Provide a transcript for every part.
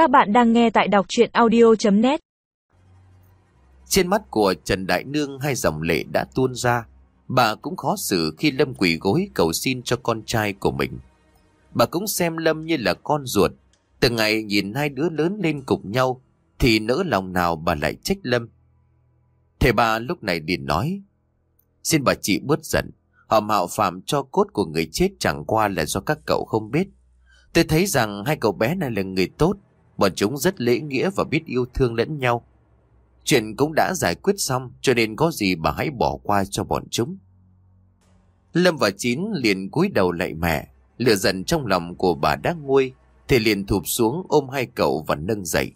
Các bạn đang nghe tại đọc chuyện audio.net Trên mắt của Trần Đại Nương hai dòng lệ đã tuôn ra. Bà cũng khó xử khi Lâm quỳ gối cầu xin cho con trai của mình. Bà cũng xem Lâm như là con ruột. Từ ngày nhìn hai đứa lớn lên cùng nhau, thì nỡ lòng nào bà lại trách Lâm. Thầy bà lúc này liền nói, Xin bà chị bớt giận Họ mạo phạm cho cốt của người chết chẳng qua là do các cậu không biết Tôi thấy rằng hai cậu bé này là người tốt Bọn chúng rất lễ nghĩa và biết yêu thương lẫn nhau. Chuyện cũng đã giải quyết xong, Cho nên có gì bà hãy bỏ qua cho bọn chúng. Lâm và Chín liền cúi đầu lại mẹ. Lửa giận trong lòng của bà đã nguôi, Thì liền thụp xuống ôm hai cậu và nâng dậy.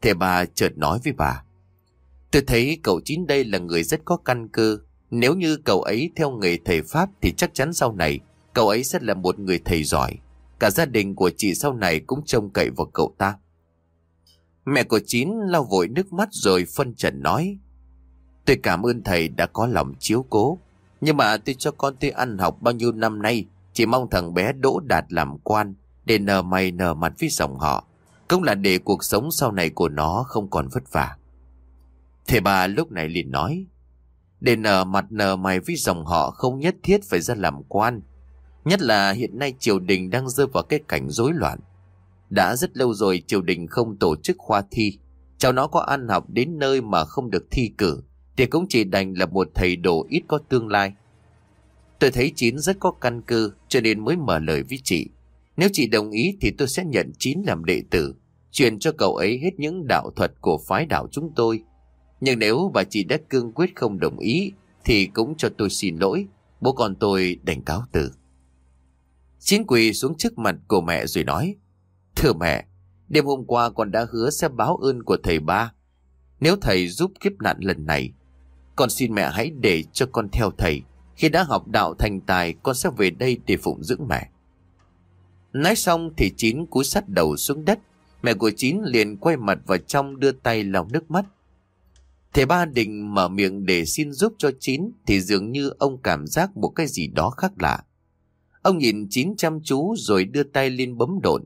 Thế bà chợt nói với bà, Tôi thấy cậu Chín đây là người rất có căn cơ. Nếu như cậu ấy theo nghề thầy Pháp Thì chắc chắn sau này Cậu ấy sẽ là một người thầy giỏi. Cả gia đình của chị sau này cũng trông cậy vào cậu ta. Mẹ của Chín lau vội nước mắt rồi phân trần nói, Tôi cảm ơn thầy đã có lòng chiếu cố, Nhưng mà tôi cho con tôi ăn học bao nhiêu năm nay, Chỉ mong thằng bé đỗ đạt làm quan Để nờ mày nờ mặt với dòng họ, Cũng là để cuộc sống sau này của nó không còn vất vả. Thầy bà lúc này liền nói, Để nở mặt nở mày với dòng họ không nhất thiết phải ra làm quan, Nhất là hiện nay triều đình đang rơi vào cái cảnh rối loạn đã rất lâu rồi triều đình không tổ chức khoa thi. Cháu nó có ăn học đến nơi mà không được thi cử, thì cũng chỉ đành là một thầy đồ ít có tương lai. Tôi thấy Chín rất có căn cơ, cho nên mới mở lời với chị. Nếu chị đồng ý thì tôi sẽ nhận Chín làm đệ tử, truyền cho cậu ấy hết những đạo thuật của phái đạo chúng tôi. Nhưng nếu bà chị đã cương quyết không đồng ý, thì cũng cho tôi xin lỗi, bố con tôi đành cáo từ. Chín quỳ xuống trước mặt của mẹ rồi nói, Thưa mẹ, đêm hôm qua con đã hứa sẽ báo ơn của thầy ba. Nếu thầy giúp kiếp nạn lần này, con xin mẹ hãy để cho con theo thầy. Khi đã học đạo thành tài, con sẽ về đây để phụng dưỡng mẹ. Nói xong thì Chín cúi sát đầu xuống đất. Mẹ của Chín liền quay mặt vào trong đưa tay lau nước mắt. Thầy ba định mở miệng để xin giúp cho Chín thì dường như ông cảm giác một cái gì đó khác lạ. Ông nhìn Chín chăm chú rồi đưa tay lên bấm độn.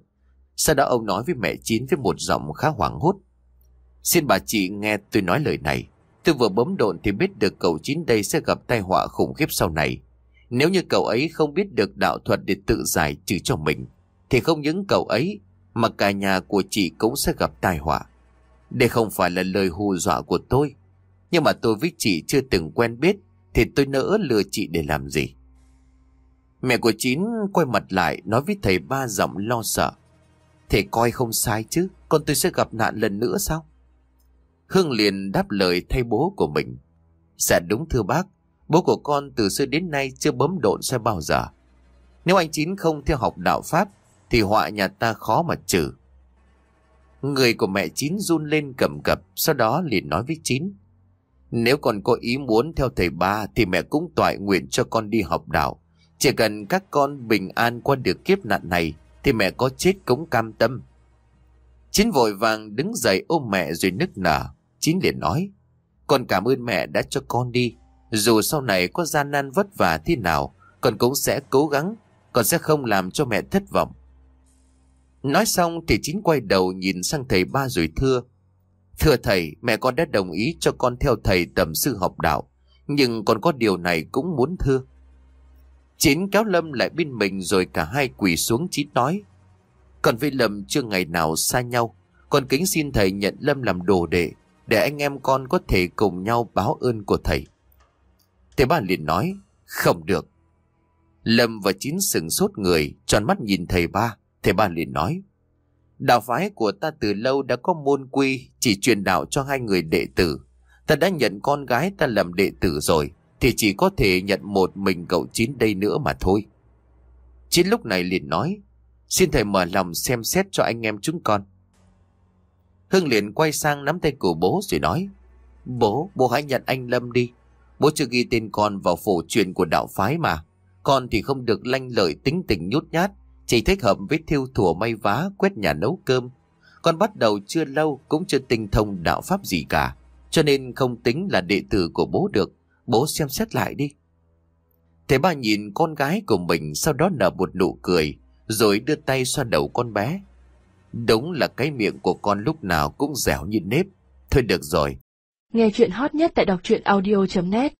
Sau đó ông nói với mẹ Chín với một giọng khá hoảng hốt. Xin bà chị nghe tôi nói lời này. Tôi vừa bấm độn thì biết được cậu Chín đây sẽ gặp tai họa khủng khiếp sau này. Nếu như cậu ấy không biết được đạo thuật để tự giải trừ cho mình, thì không những cậu ấy mà cả nhà của chị cũng sẽ gặp tai họa. Đây không phải là lời hù dọa của tôi. Nhưng mà tôi với chị chưa từng quen biết, thì tôi nỡ lừa chị để làm gì. Mẹ của Chín quay mặt lại nói với thầy ba giọng lo sợ. Thầy coi không sai chứ, con tôi sẽ gặp nạn lần nữa sao? Hương liền đáp lời thay bố của mình. Dạ đúng thưa bác, bố của con từ xưa đến nay chưa bấm độn xe bao giờ. Nếu anh Chín không theo học đạo Pháp, thì họa nhà ta khó mà trừ. Người của mẹ Chín run lên cầm cập, sau đó liền nói với Chín. Nếu còn có ý muốn theo thầy ba thì mẹ cũng toại nguyện cho con đi học đạo. Chỉ cần các con bình an qua được kiếp nạn này thì mẹ có chết cũng cam tâm. Chín vội vàng đứng dậy ôm mẹ rồi nức nở. Chín liền nói, con cảm ơn mẹ đã cho con đi. Dù sau này có gian nan vất vả thế nào, con cũng sẽ cố gắng, con sẽ không làm cho mẹ thất vọng. Nói xong thì Chín quay đầu nhìn sang thầy ba rồi thưa. Thưa thầy, mẹ con đã đồng ý cho con theo thầy tầm sư học đạo, nhưng con có điều này cũng muốn thưa. Chín kéo Lâm lại bên mình rồi cả hai quỳ xuống Chín nói. Còn với Lâm chưa ngày nào xa nhau, con kính xin thầy nhận Lâm làm đồ đệ, để anh em con có thể cùng nhau báo ơn của thầy. Thầy ba liền nói, không được. Lâm và Chín sừng sốt người, tròn mắt nhìn thầy ba, thầy ba liền nói. Đạo phái của ta từ lâu đã có môn quy, chỉ truyền đạo cho hai người đệ tử. Ta đã nhận con gái ta làm đệ tử rồi, thì chỉ có thể nhận một mình cậu Chín đây nữa mà thôi. Chín lúc này liền nói, xin thầy mở lòng xem xét cho anh em chúng con. Hưng liền quay sang nắm tay của bố rồi nói, bố, bố hãy nhận anh Lâm đi. Bố chưa ghi tên con vào phổ truyền của đạo phái mà. Con thì không được lanh lợi tính tình nhút nhát, chỉ thích hợp với thiêu thùa may vá, quét nhà nấu cơm. Con bắt đầu chưa lâu cũng chưa tinh thông đạo pháp gì cả, cho nên không tính là đệ tử của bố được. Bố xem xét lại đi. Thế ba nhìn con gái của mình sau đó nở một nụ cười, rồi đưa tay xoa đầu con bé. Đúng là cái miệng của con lúc nào cũng dẻo như nếp. Thôi được rồi. Nghe chuyện hot nhất tại đọc truyện audio.net